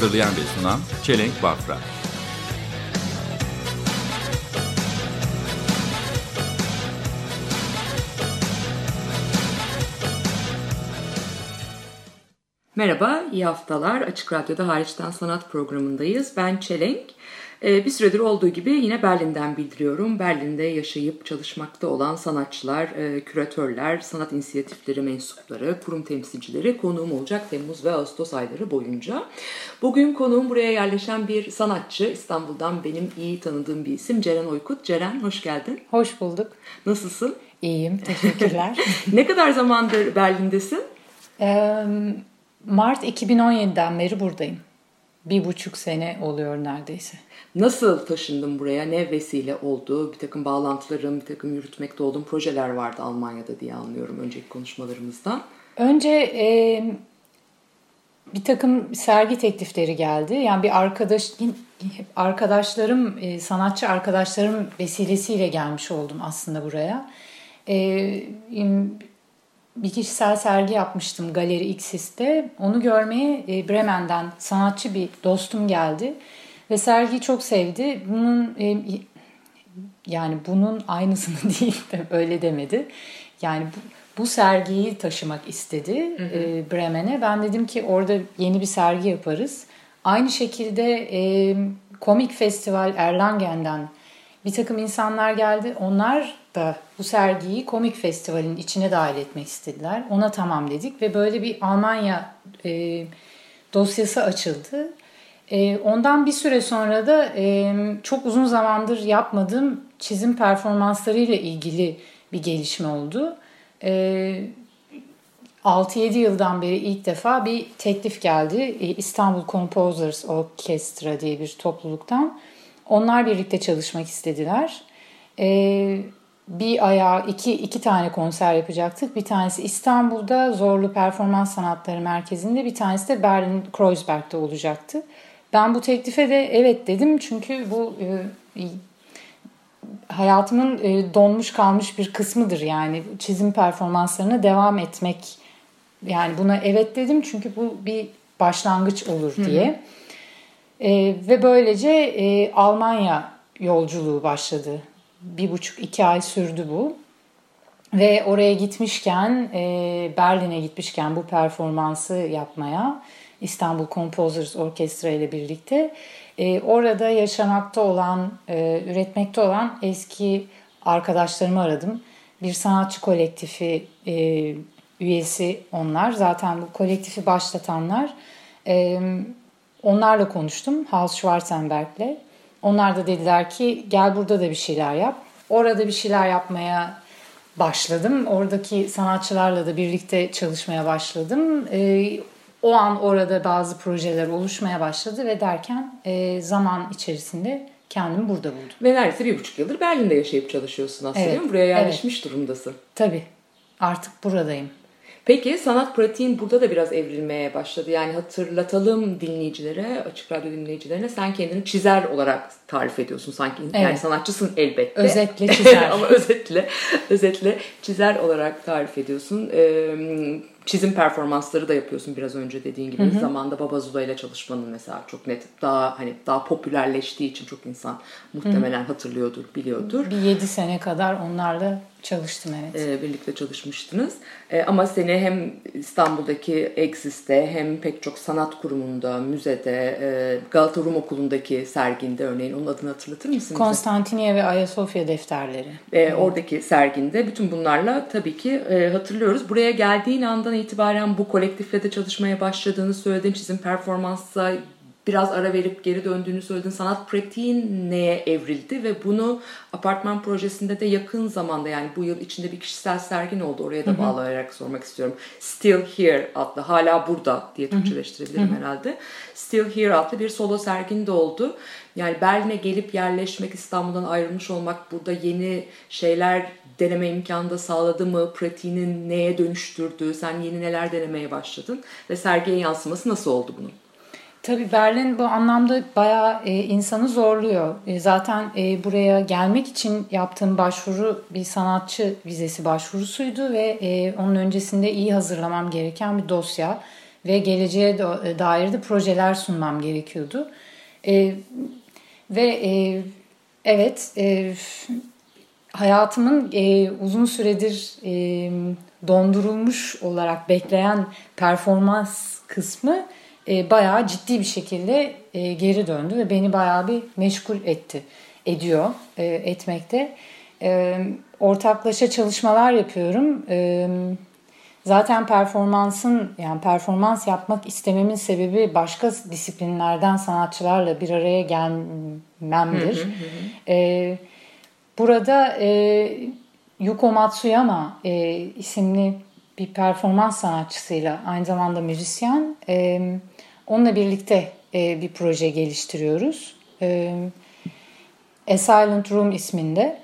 Hazırlayan ve sunan Çelenk Bafra. Merhaba, iyi haftalar. Açık Radyo'da Hariçten Sanat programındayız. Ben Çelenk. Ee, bir süredir olduğu gibi yine Berlin'den bildiriyorum. Berlin'de yaşayıp çalışmakta olan sanatçılar, e, küratörler, sanat inisiyatifleri mensupları, kurum temsilcileri konuğum olacak Temmuz ve Ağustos ayları boyunca. Bugün konuğum buraya yerleşen bir sanatçı. İstanbul'dan benim iyi tanıdığım bir isim Ceren Oykut. Ceren hoş geldin. Hoş bulduk. Nasılsın? İyiyim, teşekkürler. ne kadar zamandır Berlin'desin? Ee, Mart 2017'den beri buradayım. Bir buçuk sene oluyor neredeyse. Nasıl taşındın buraya? Ne vesile oldu? Bir takım bağlantıların, bir takım yürütmekte olduğum projeler vardı Almanya'da diye anlıyorum önceki konuşmalarımızdan. Önce e, bir takım sergi teklifleri geldi. Yani bir arkadaş, arkadaşlarım, e, sanatçı arkadaşlarım vesilesiyle gelmiş oldum aslında buraya. E, bir kişisel sergi yapmıştım Galeri X'iste. Onu görmeye e, Bremen'den sanatçı bir dostum geldi. Ve sergiyi çok sevdi. Bunun e, yani bunun aynısını değil de öyle demedi. Yani bu, bu sergiyi taşımak istedi hı hı. E, Bremen'e. Ben dedim ki orada yeni bir sergi yaparız. Aynı şekilde e, Komik Festival Erlangen'den bir takım insanlar geldi. Onlar da bu sergiyi Komik Festival'in içine dahil etmek istediler. Ona tamam dedik ve böyle bir Almanya e, dosyası açıldı. E, ondan bir süre sonra da e, çok uzun zamandır yapmadığım çizim performanslarıyla ilgili bir gelişme oldu. E, 6-7 yıldan beri ilk defa bir teklif geldi. E, İstanbul Composers Orchestra diye bir topluluktan. Onlar birlikte çalışmak istediler. E, bir ayağı iki, iki tane konser yapacaktık. Bir tanesi İstanbul'da Zorlu Performans Sanatları Merkezi'nde bir tanesi de Berlin Kreuzberg'de olacaktı. Ben bu teklife de evet dedim çünkü bu e, hayatımın e, donmuş kalmış bir kısmıdır yani çizim performanslarına devam etmek yani buna evet dedim çünkü bu bir başlangıç olur diye. E, ve böylece e, Almanya yolculuğu başladı. Bir buçuk iki ay sürdü bu. Ve oraya gitmişken, e, Berlin'e gitmişken bu performansı yapmaya İstanbul Composers Orkestra ile birlikte e, orada yaşamakta olan, e, üretmekte olan eski arkadaşlarımı aradım. Bir sanatçı kolektifi e, üyesi onlar. Zaten bu kolektifi başlatanlar. E, onlarla konuştum. Hans Schwarzenberg'le. Onlar da dediler ki gel burada da bir şeyler yap. Orada bir şeyler yapmaya başladım. Oradaki sanatçılarla da birlikte çalışmaya başladım. E, o an orada bazı projeler oluşmaya başladı ve derken e, zaman içerisinde kendimi burada buldum. Ve neredeyse bir buçuk yıldır Berlin'de yaşayıp çalışıyorsun aslında evet, değil mi? Buraya yerleşmiş evet. durumdasın. Tabii. Artık buradayım. Peki sanat pratiğin burada da biraz evrilmeye başladı. Yani hatırlatalım dinleyicilere, açık radyo dinleyicilerine sen kendini çizer olarak tarif ediyorsun sanki. Evet. Yani sanatçısın elbette. Özetle çizer. Ama özetle, özetle çizer olarak tarif ediyorsun. Ee, çizim performansları da yapıyorsun biraz önce dediğin gibi. Hı hı. Zamanda Baba Zula ile çalışmanın mesela çok net daha hani daha popülerleştiği için çok insan muhtemelen hı. hatırlıyordur, biliyordur. Bir 7 sene kadar onlarla çalıştım evet. Ee, birlikte çalışmıştınız. Ee, ama seni hem İstanbul'daki Exis'te hem pek çok sanat kurumunda, müzede, e, Galata Rum Okulu'ndaki serginde örneğin onun adını hatırlatır mısın? Konstantiniye ve Ayasofya defterleri. Ee, oradaki serginde bütün bunlarla tabii ki e, hatırlıyoruz. Buraya geldiğin andan itibaren bu kolektifle de çalışmaya başladığını söylediğin çizim performansa biraz ara verip geri döndüğünü söyledin. Sanat pratiğin neye evrildi ve bunu apartman projesinde de yakın zamanda yani bu yıl içinde bir kişisel sergin oldu. Oraya da bağlayarak sormak istiyorum. Still Here adlı, hala burada diye Türkçeleştirebilirim herhalde. Still Here adlı bir solo sergin de oldu. Yani Berlin'e gelip yerleşmek, İstanbul'dan ayrılmış olmak burada yeni şeyler deneme imkanı da sağladı mı? Pratiğinin neye dönüştürdü? Sen yeni neler denemeye başladın? Ve sergiye yansıması nasıl oldu bunun? Tabii Berlin bu anlamda bayağı e, insanı zorluyor. E, zaten e, buraya gelmek için yaptığım başvuru bir sanatçı vizesi başvurusuydu ve e, onun öncesinde iyi hazırlamam gereken bir dosya ve geleceğe e, dair de projeler sunmam gerekiyordu. E, ve e, evet e, hayatımın e, uzun süredir e, dondurulmuş olarak bekleyen performans kısmı e, bayağı ciddi bir şekilde e, geri döndü ve beni bayağı bir meşgul etti, ediyor, e, etmekte. E, ortaklaşa çalışmalar yapıyorum. E, zaten performansın yani performans yapmak istememin sebebi başka disiplinlerden sanatçılarla bir araya gelmemdir. E, burada e, Yuko Matsuyama e, isimli bir performans sanatçısıyla aynı zamanda müzisyen e, onunla birlikte e, bir proje geliştiriyoruz. E, A Silent Room isminde.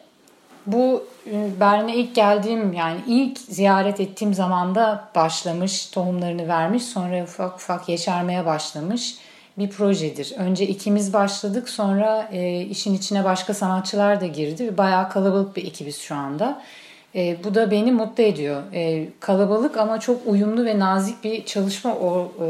Bu e, Berlin'e ilk geldiğim yani ilk ziyaret ettiğim zamanda başlamış, tohumlarını vermiş, sonra ufak ufak yeşermeye başlamış bir projedir. Önce ikimiz başladık, sonra e, işin içine başka sanatçılar da girdi bayağı kalabalık bir ekibiz şu anda. E, bu da beni mutlu ediyor. E, kalabalık ama çok uyumlu ve nazik bir çalışma o, e,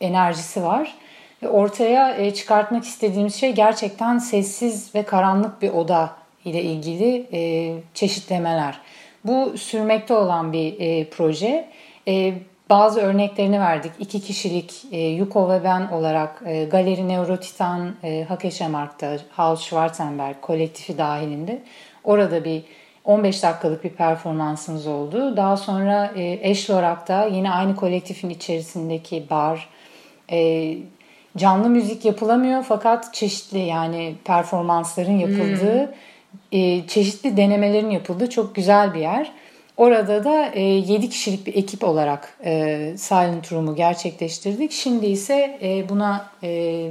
enerjisi var. Ve ortaya e, çıkartmak istediğimiz şey gerçekten sessiz ve karanlık bir oda ile ilgili e, çeşitlemeler. Bu sürmekte olan bir e, proje. Bazı örneklerini verdik. İki kişilik Yuko ve ben olarak Galeri Neurotitan Hakeşemark'ta Hal Schwarzenberg kolektifi dahilinde orada bir 15 dakikalık bir performansımız oldu. Daha sonra Eşlorak'ta yine aynı kolektifin içerisindeki bar, e, canlı müzik yapılamıyor fakat çeşitli yani performansların yapıldığı, e, çeşitli denemelerin yapıldığı çok güzel bir yer. Orada da e, 7 kişilik bir ekip olarak e, Silent Room'u gerçekleştirdik. Şimdi ise e, buna e,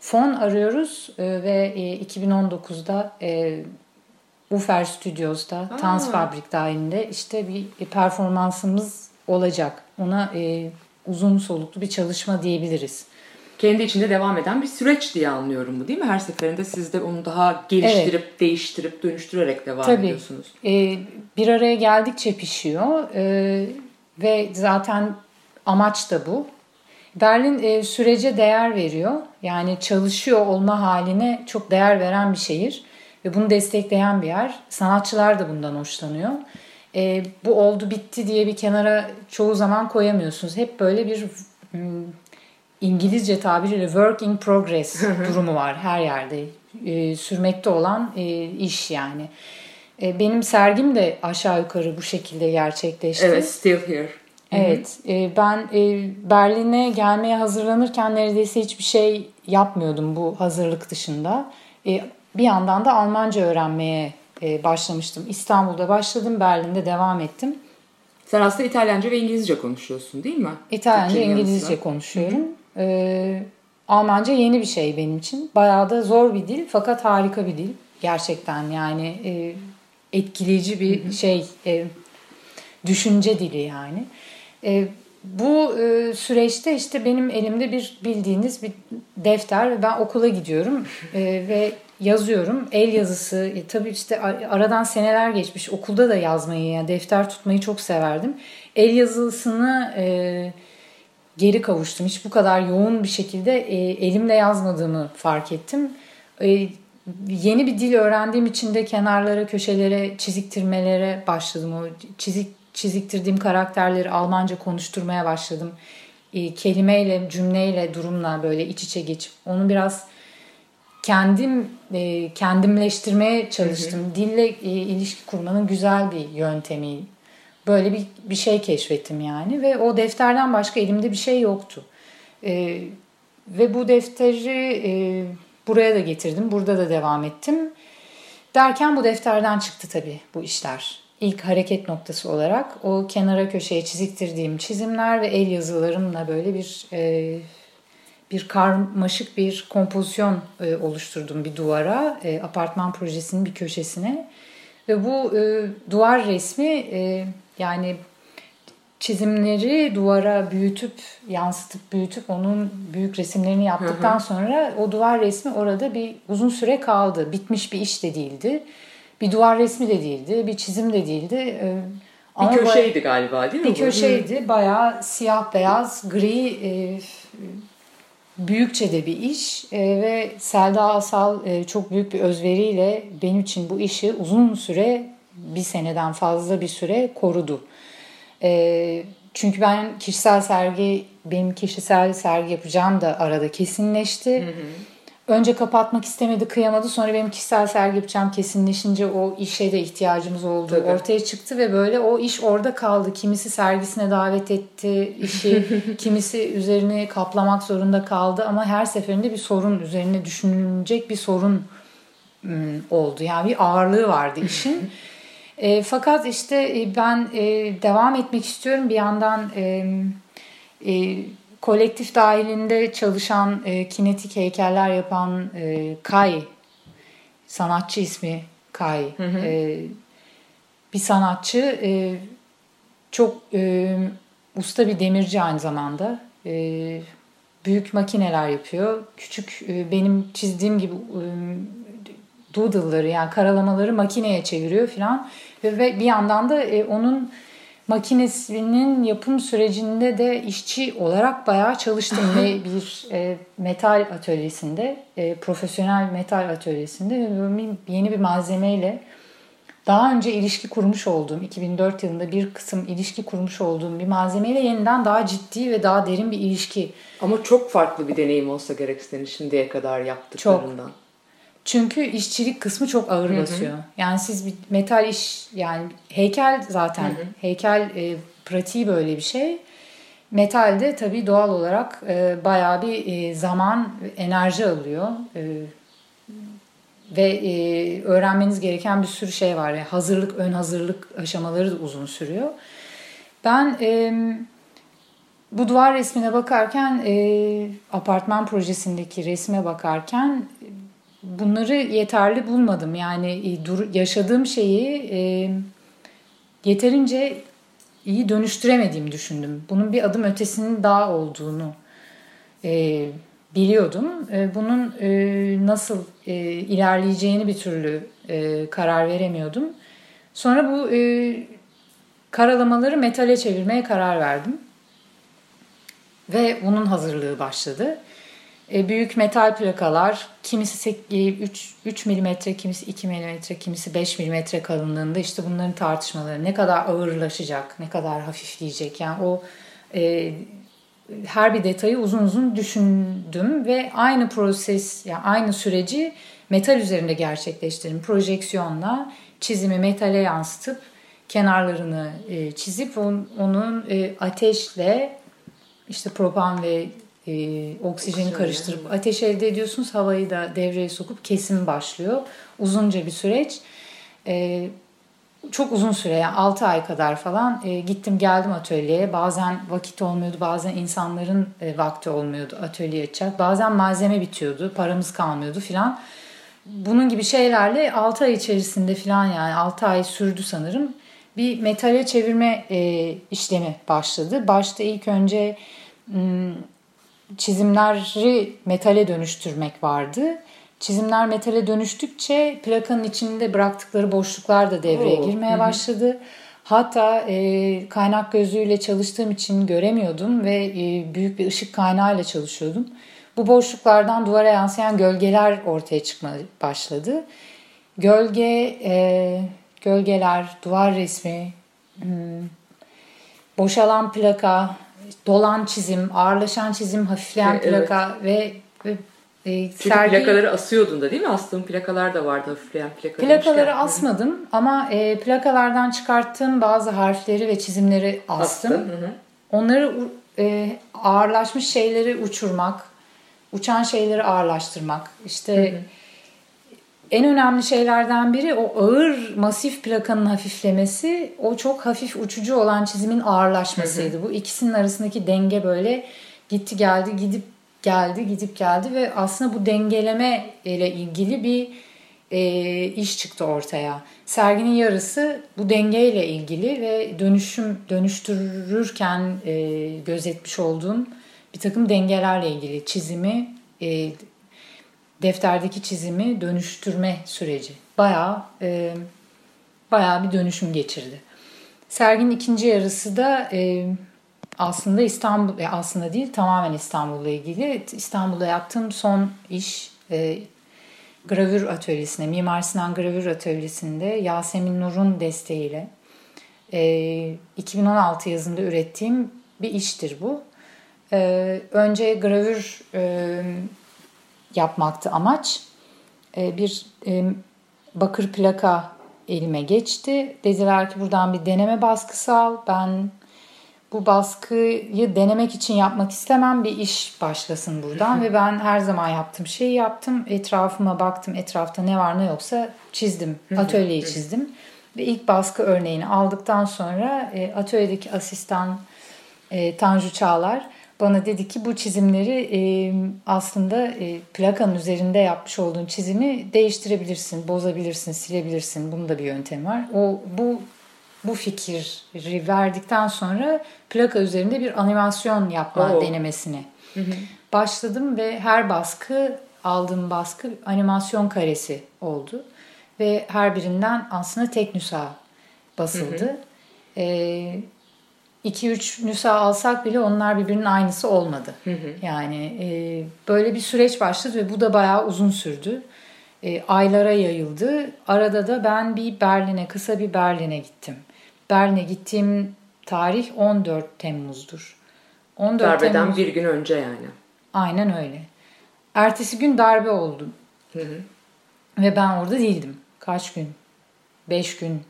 fon arıyoruz e, ve e, 2019'da e, Ufer Studios'ta, Tans Fabrik dahilinde işte bir performansımız olacak. Ona e, uzun soluklu bir çalışma diyebiliriz. Kendi içinde devam eden bir süreç diye anlıyorum bu değil mi? Her seferinde siz de onu daha geliştirip, değiştirip, dönüştürerek devam Tabii. ediyorsunuz. E, bir araya geldikçe pişiyor e, ve zaten amaç da bu. Berlin e, sürece değer veriyor. Yani çalışıyor olma haline çok değer veren bir şehir ve bunu destekleyen bir yer. Sanatçılar da bundan hoşlanıyor. E, bu oldu bitti diye bir kenara çoğu zaman koyamıyorsunuz. Hep böyle bir hmm, İngilizce tabiriyle work in progress durumu var her yerde. E, sürmekte olan e, iş yani. E, benim sergim de aşağı yukarı bu şekilde gerçekleşti. Evet, still here. Evet, e, ben e, Berlin'e gelmeye hazırlanırken neredeyse hiçbir şey yapmıyordum bu hazırlık dışında. E, bir yandan da Almanca öğrenmeye e, başlamıştım. İstanbul'da başladım, Berlin'de devam ettim. Sen aslında İtalyanca ve İngilizce konuşuyorsun değil mi? İtalyanca, Türkçenin İngilizce sıra. konuşuyorum. E, Almanca yeni bir şey benim için. Bayağı da zor bir dil fakat harika bir dil. Gerçekten yani e, etkileyici bir şey, e, düşünce dili yani. E, bu e, süreçte işte benim elimde bir bildiğiniz bir defter ve ben okula gidiyorum e, ve yazıyorum. El yazısı e, tabii işte aradan seneler geçmiş okulda da yazmayı yani defter tutmayı çok severdim. El yazısını e, geri kavuştum. Hiç bu kadar yoğun bir şekilde e, elimle yazmadığımı fark ettim. E, yeni bir dil öğrendiğim için de kenarlara, köşelere, çiziktirmelere başladım. O çizik çiziktirdiğim karakterleri Almanca konuşturmaya başladım. E, kelimeyle, cümleyle, durumla böyle iç içe geçip onu biraz kendim e, kendimleştirmeye çalıştım. Dille e, ilişki kurmanın güzel bir yöntemi. Böyle bir, bir şey keşfettim yani ve o defterden başka elimde bir şey yoktu. E, ve bu defteri e, buraya da getirdim. Burada da devam ettim. Derken bu defterden çıktı tabii bu işler. İlk hareket noktası olarak o kenara köşeye çiziktirdiğim çizimler ve el yazılarımla böyle bir e, bir karmaşık bir kompozisyon e, oluşturdum bir duvara, e, apartman projesinin bir köşesine. Ve bu e, duvar resmi e, yani çizimleri duvara büyütüp, yansıtıp büyütüp onun büyük resimlerini yaptıktan sonra o duvar resmi orada bir uzun süre kaldı. Bitmiş bir iş de değildi. Bir duvar resmi de değildi, bir çizim de değildi. E, Bir ama köşeydi galiba değil mi bir bu? köşeydi. Bayağı siyah beyaz gri e, büyükçe de bir iş E, ve Selda Asal e, çok büyük bir özveriyle benim için bu işi uzun süre bir seneden fazla bir süre korudu. E, çünkü ben kişisel sergi benim kişisel sergi yapacağım da arada kesinleşti. Önce kapatmak istemedi, kıyamadı. Sonra benim kişisel sergi yapacağım kesinleşince o işe de ihtiyacımız olduğu Tabii. ortaya çıktı ve böyle o iş orada kaldı. Kimisi sergisine davet etti işi, kimisi üzerini kaplamak zorunda kaldı ama her seferinde bir sorun üzerine düşünülecek bir sorun oldu. Yani bir ağırlığı vardı işin. E, fakat işte e, ben e, devam etmek istiyorum. Bir yandan e, e, kolektif dahilinde çalışan e, kinetik heykeller yapan e, Kay, sanatçı ismi Kay, e, bir sanatçı e, çok e, usta bir demirci aynı zamanda. E, büyük makineler yapıyor. Küçük e, benim çizdiğim gibi e, doodle'ları yani karalamaları makineye çeviriyor filan. Ve, ve bir yandan da e, onun makinesinin yapım sürecinde de işçi olarak bayağı çalıştım ve bir e, metal atölyesinde, e, profesyonel metal atölyesinde ve yeni bir malzemeyle daha önce ilişki kurmuş olduğum, 2004 yılında bir kısım ilişki kurmuş olduğum bir malzemeyle yeniden daha ciddi ve daha derin bir ilişki Ama çok farklı bir deneyim olsa gerek senin şimdiye kadar yaptıklarından. Çünkü işçilik kısmı çok ağır basıyor. Yani siz bir metal iş yani heykel zaten heykel e, pratiği böyle bir şey. Metalde tabii doğal olarak e, bayağı bir e, zaman, enerji alıyor. E, ve e, öğrenmeniz gereken bir sürü şey var. Yani hazırlık, ön hazırlık aşamaları da uzun sürüyor. Ben e, bu duvar resmine bakarken, e, apartman projesindeki resme bakarken bunları yeterli bulmadım. Yani e, yaşadığım şeyi e, yeterince iyi dönüştüremediğimi düşündüm. Bunun bir adım ötesinin daha olduğunu e, biliyordum. E, bunun e, nasıl e, ilerleyeceğini bir türlü e, karar veremiyordum. Sonra bu e, karalamaları metale çevirmeye karar verdim. Ve bunun hazırlığı başladı. E, büyük metal plakalar, kimisi 3, 3 mm, kimisi 2 mm, kimisi 5 mm kalınlığında işte bunların tartışmaları ne kadar ağırlaşacak, ne kadar hafifleyecek. Yani o e, her bir detayı uzun uzun düşündüm ve aynı proses, yani aynı süreci metal üzerinde gerçekleştirdim. Projeksiyonla çizimi metale yansıtıp kenarlarını e, çizip on, onun e, ateşle işte propan ve e, oksijeni karıştırıp ateş elde ediyorsunuz. Havayı da devreye sokup kesim başlıyor. Uzunca bir süreç. E, çok uzun süre yani 6 ay kadar falan e, gittim geldim atölyeye. Bazen vakit olmuyordu, bazen insanların e, vakti olmuyordu atölye açacak. Bazen malzeme bitiyordu, paramız kalmıyordu filan. Bunun gibi şeylerle 6 ay içerisinde filan yani 6 ay sürdü sanırım. Bir metale çevirme e, işlemi başladı. Başta ilk önce çizimleri metale dönüştürmek vardı. Çizimler metale dönüştükçe plakanın içinde bıraktıkları boşluklar da devreye Oo, girmeye başladı. Hatta e, kaynak gözlüğüyle çalıştığım için göremiyordum ve e, büyük bir ışık kaynağıyla çalışıyordum. Bu boşluklardan duvara yansıyan gölgeler ortaya çıkmaya başladı. Gölge, e, gölgeler, duvar resmi, hmm, boşalan plaka, dolan çizim, ağırlaşan çizim, hafifleyen Evet. plaka ve, ve e, Çünkü sergi plakaları asıyordun da değil mi? Astığın plakalar da vardı hafifleyen plaka. plakaları demişken. asmadım ama e, plakalardan çıkarttığım bazı harfleri ve çizimleri astım. Astın, hı hı. Onları e, ağırlaşmış şeyleri uçurmak, uçan şeyleri ağırlaştırmak. İşte en önemli şeylerden biri o ağır masif plakanın hafiflemesi, o çok hafif uçucu olan çizimin ağırlaşmasıydı. Bu ikisinin arasındaki denge böyle gitti geldi, gidip geldi, gidip geldi ve aslında bu dengeleme ile ilgili bir e, iş çıktı ortaya. Serginin yarısı bu dengeyle ilgili ve dönüşüm dönüştürürken e, gözetmiş olduğum bir takım dengelerle ilgili çizimi, e, defterdeki çizimi dönüştürme süreci. Bayağı e, bayağı bir dönüşüm geçirdi. Serginin ikinci yarısı da e, aslında İstanbul, e, aslında değil tamamen İstanbul'la ilgili. İstanbul'da yaptığım son iş e, gravür atölyesinde, Mimar Sinan Gravür Atölyesi'nde Yasemin Nur'un desteğiyle e, 2016 yazında ürettiğim bir iştir bu. E, önce gravür e, yapmaktı amaç. E, bir e, bakır plaka elime geçti. Dediler ki buradan bir deneme baskısı al. Ben bu baskıyı denemek için yapmak istemem. Bir iş başlasın buradan ve ben her zaman yaptığım şeyi yaptım. Etrafıma baktım. Etrafta ne var ne yoksa çizdim. Atölyeyi çizdim. Ve ilk baskı örneğini aldıktan sonra e, atölyedeki asistan e, Tanju Çağlar bana dedi ki bu çizimleri e, aslında e, plakanın üzerinde yapmış olduğun çizimi değiştirebilirsin, bozabilirsin, silebilirsin. Bunun da bir yöntemi var. O bu bu fikri verdikten sonra plaka üzerinde bir animasyon yapma Oo. denemesine başladım ve her baskı aldığım baskı animasyon karesi oldu ve her birinden aslında tek nüsha basıldı. Ee, 2-3 nüsha alsak bile onlar birbirinin aynısı olmadı. Yani e, böyle bir süreç başladı ve bu da bayağı uzun sürdü. E, aylara yayıldı. Arada da ben bir Berlin'e, kısa bir Berlin'e gittim. Berlin'e gittiğim tarih 14 Temmuz'dur. 14 Darbeden Temmuz, bir gün önce yani. Aynen öyle. Ertesi gün darbe oldu. Ve ben orada değildim. Kaç gün? 5 gün.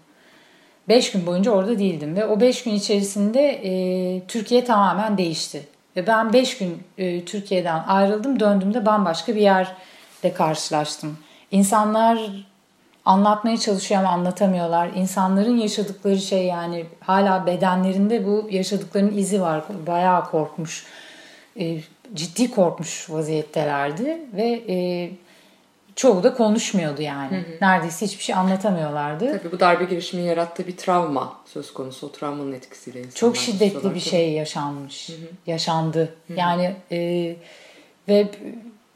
5 gün boyunca orada değildim. Ve o 5 gün içerisinde e, Türkiye tamamen değişti. Ve ben 5 gün e, Türkiye'den ayrıldım. Döndüğümde bambaşka bir yerle karşılaştım. İnsanlar anlatmaya çalışıyor ama anlatamıyorlar. İnsanların yaşadıkları şey yani hala bedenlerinde bu yaşadıklarının izi var. Bayağı korkmuş. E, ciddi korkmuş vaziyettelerdi ve e, çoğu da konuşmuyordu yani. Neredeyse hiçbir şey anlatamıyorlardı. Tabii bu darbe girişiminin yarattığı bir travma söz konusu. O travmanın etkisiyle insanlar Çok şiddetli bir şey yaşanmış. Yaşandı. Yani e, ve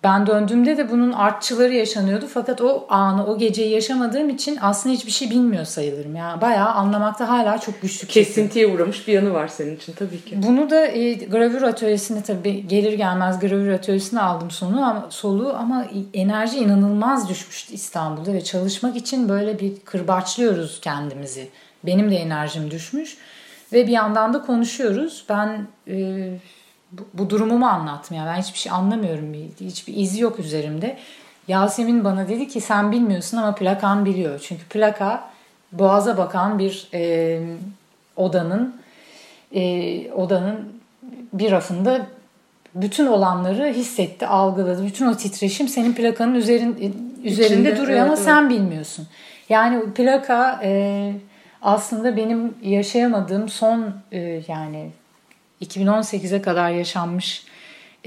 ben döndüğümde de bunun artçıları yaşanıyordu. Fakat o anı, o geceyi yaşamadığım için aslında hiçbir şey bilmiyor sayılırım. Yani bayağı anlamakta hala çok güçlük. Kesintiye uğramış bir yanı var senin için tabii ki. Bunu da e, gravür atölyesinde tabii gelir gelmez gravür atölyesine aldım sonu ama soluğu ama enerji inanılmaz düşmüştü İstanbul'da ve çalışmak için böyle bir kırbaçlıyoruz kendimizi. Benim de enerjim düşmüş ve bir yandan da konuşuyoruz. Ben e, bu, bu durumumu anlattım yani ben hiçbir şey anlamıyorum. Bir- Hiçbir iz yok üzerimde. Yasemin bana dedi ki sen bilmiyorsun ama plakan biliyor. Çünkü plaka boğaza bakan bir e, odanın e, odanın bir rafında bütün olanları hissetti, algıladı. Bütün o titreşim senin plakanın üzerin, üzerinde İçinde, duruyor ama evet, sen bilmiyorsun. Yani plaka e, aslında benim yaşayamadığım son e, yani 2018'e kadar yaşanmış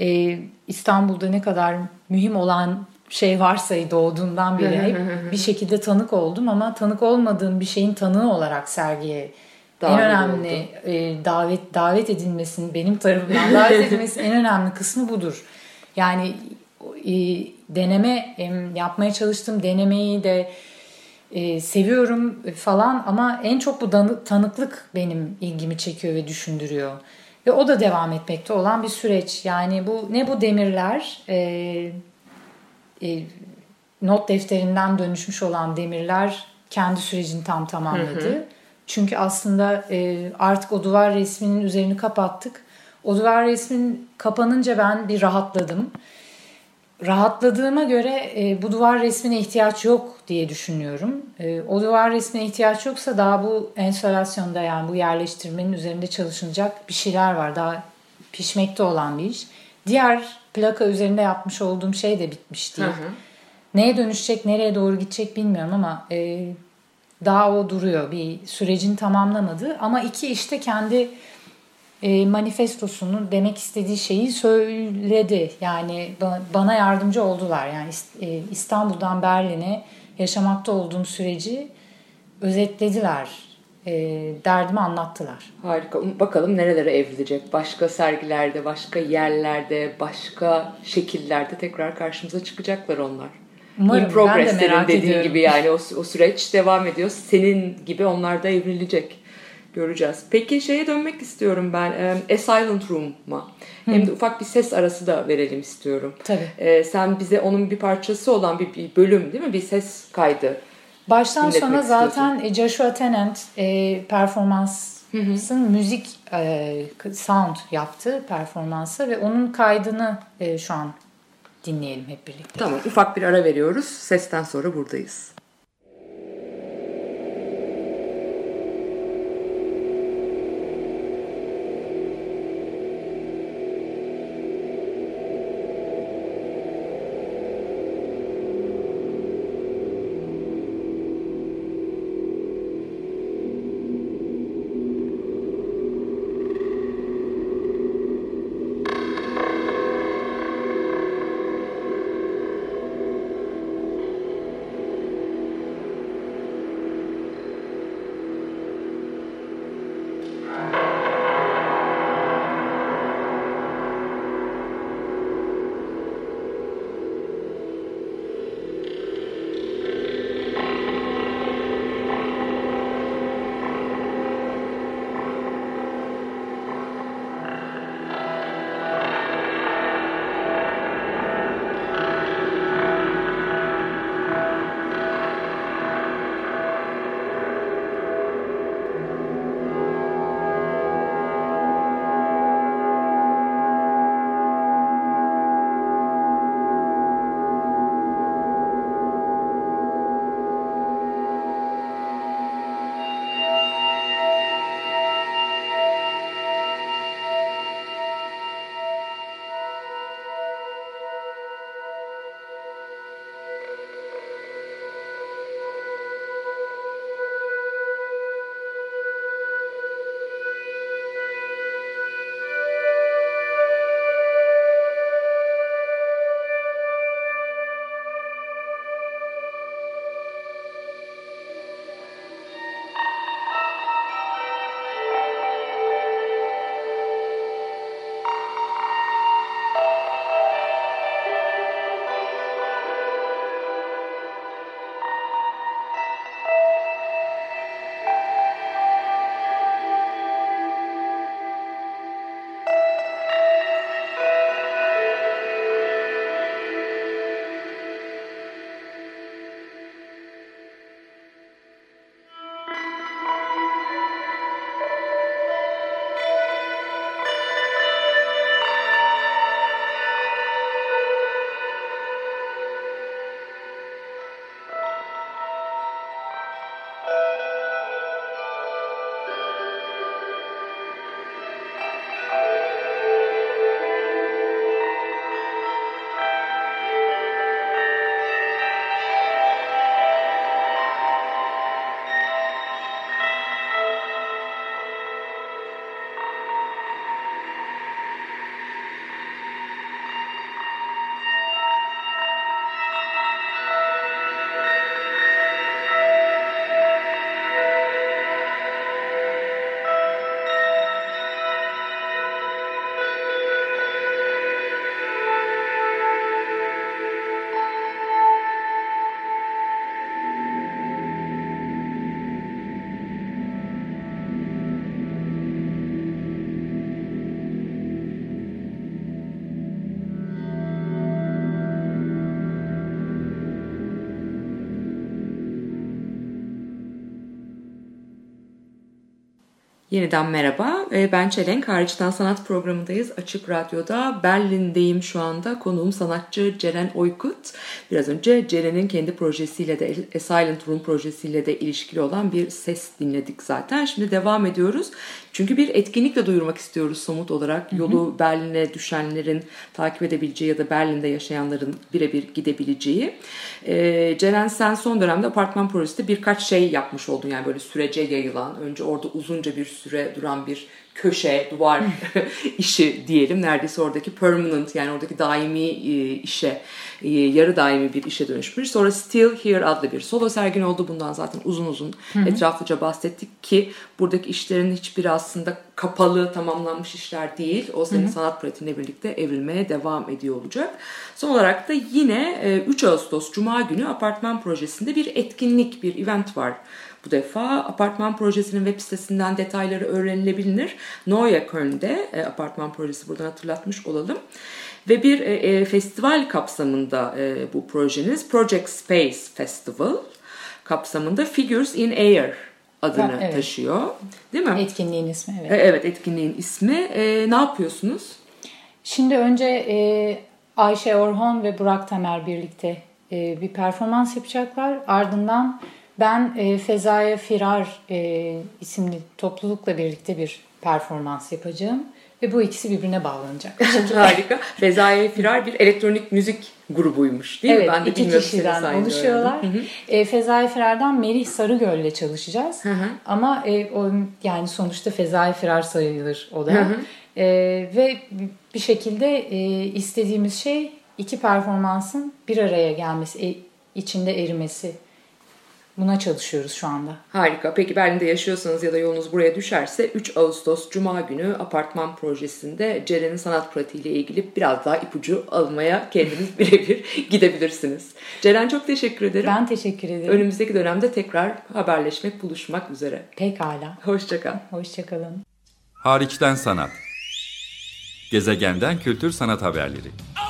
e, İstanbul'da ne kadar mühim olan şey varsa doğduğundan beri hep bir şekilde tanık oldum ama tanık olmadığım bir şeyin tanığı olarak sergiye en Dahil önemli e, davet davet edilmesinin benim tarafımdan davet edilmesinin en önemli kısmı budur. Yani e, deneme em, yapmaya çalıştığım denemeyi de e, seviyorum falan ama en çok bu tanıklık benim ilgimi çekiyor ve düşündürüyor. Ve o da devam etmekte olan bir süreç. Yani bu ne bu demirler e, e, not defterinden dönüşmüş olan demirler kendi sürecini tam tamamladı. Çünkü aslında e, artık o duvar resminin üzerini kapattık. O duvar resmin kapanınca ben bir rahatladım. Rahatladığıma göre e, bu duvar resmine ihtiyaç yok diye düşünüyorum. E, o duvar resmine ihtiyaç yoksa daha bu enstalasyonda yani bu yerleştirmenin üzerinde çalışılacak bir şeyler var. Daha pişmekte olan bir iş. Diğer plaka üzerinde yapmış olduğum şey de bitmiş değil. Hı hı. Neye dönüşecek, nereye doğru gidecek bilmiyorum ama e, daha o duruyor. Bir sürecin tamamlamadı. Ama iki işte kendi e, manifestosunu demek istediği şeyi söyledi. Yani ba- bana yardımcı oldular. Yani e, İstanbul'dan Berlin'e yaşamakta olduğum süreci özetlediler. E, derdimi anlattılar. Harika. Bakalım nerelere evrilecek. Başka sergilerde, başka yerlerde, başka şekillerde tekrar karşımıza çıkacaklar onlar. Umarım, In progress ben de senin merak dediğin ediyorum. gibi yani o, o süreç devam ediyor. Senin gibi onlar da evrilecek. Göreceğiz. Peki şeye dönmek istiyorum ben. e, A Silent Room'a. Hem de ufak bir ses arası da verelim istiyorum. Tabii. E, sen bize onun bir parçası olan bir, bir bölüm değil mi? Bir ses kaydı. Baştan sona zaten Joshua Tennant e, performansın müzik e, sound yaptı performansı ve onun kaydını e, şu an dinleyelim hep birlikte. Tamam ufak bir ara veriyoruz. Sesten sonra buradayız. Yeniden merhaba. Ben Çelenk. Hariçten Sanat programındayız. Açık Radyo'da Berlin'deyim şu anda. Konuğum sanatçı Ceren Oykut. Biraz önce Ceren'in kendi projesiyle de A Silent Room projesiyle de ilişkili olan bir ses dinledik zaten. Şimdi devam ediyoruz. Çünkü bir etkinlikle duyurmak istiyoruz somut olarak. Yolu Berlin'e düşenlerin takip edebileceği ya da Berlin'de yaşayanların birebir gidebileceği. Ee, Ceren sen son dönemde apartman projesinde birkaç şey yapmış oldun. Yani böyle sürece yayılan, önce orada uzunca bir süre duran bir köşe, duvar işi diyelim. Neredeyse oradaki permanent yani oradaki daimi e, işe, e, yarı daimi bir işe dönüşmüş. Sonra Still Here adlı bir solo sergin oldu. Bundan zaten uzun uzun etraflıca bahsettik ki buradaki işlerin hiçbiri aslında kapalı, tamamlanmış işler değil. O senin sanat pratiğinle birlikte evrilmeye devam ediyor olacak. Son olarak da yine e, 3 Ağustos Cuma günü apartman projesinde bir etkinlik, bir event var. Bu defa apartman projesinin web sitesinden detayları öğrenilebilir. Neue Köln'de e, apartman projesi buradan hatırlatmış olalım. Ve bir e, e, festival kapsamında e, bu projeniz Project Space Festival kapsamında Figures in Air adını Ha, evet. taşıyor. Değil mi? Etkinliğin ismi evet. E, Evet etkinliğin ismi. E, ne yapıyorsunuz? Şimdi önce e, Ayşe Orhon ve Burak Tamer birlikte e, bir performans yapacaklar. Ardından ben e, Fezaya Firar e, isimli toplulukla birlikte bir performans yapacağım. Ve bu ikisi birbirine bağlanacak. Harika. Fezai Firar bir elektronik müzik grubuymuş değil mi? evet, Ben de iki kişiden oluşuyorlar. öğrendim. E, Fezai Firar'dan Melih Sarıgöl'le çalışacağız. hı. Ama e, o yani sonuçta Fezai Firar sayılır o da. Hı hı. E, ve bir şekilde e, istediğimiz şey iki performansın bir araya gelmesi, e, içinde erimesi. Buna çalışıyoruz şu anda. Harika. Peki Berlin'de yaşıyorsanız ya da yolunuz buraya düşerse 3 Ağustos Cuma günü apartman projesinde Ceren'in sanat pratiğiyle ilgili biraz daha ipucu almaya kendiniz birebir gidebilirsiniz. Ceren çok teşekkür ederim. Ben teşekkür ederim. Önümüzdeki dönemde tekrar haberleşmek, buluşmak üzere. Pekala. Hoşçakal. Hoşçakalın. Hariçten Sanat Gezegenden Kültür Sanat Haberleri Okay,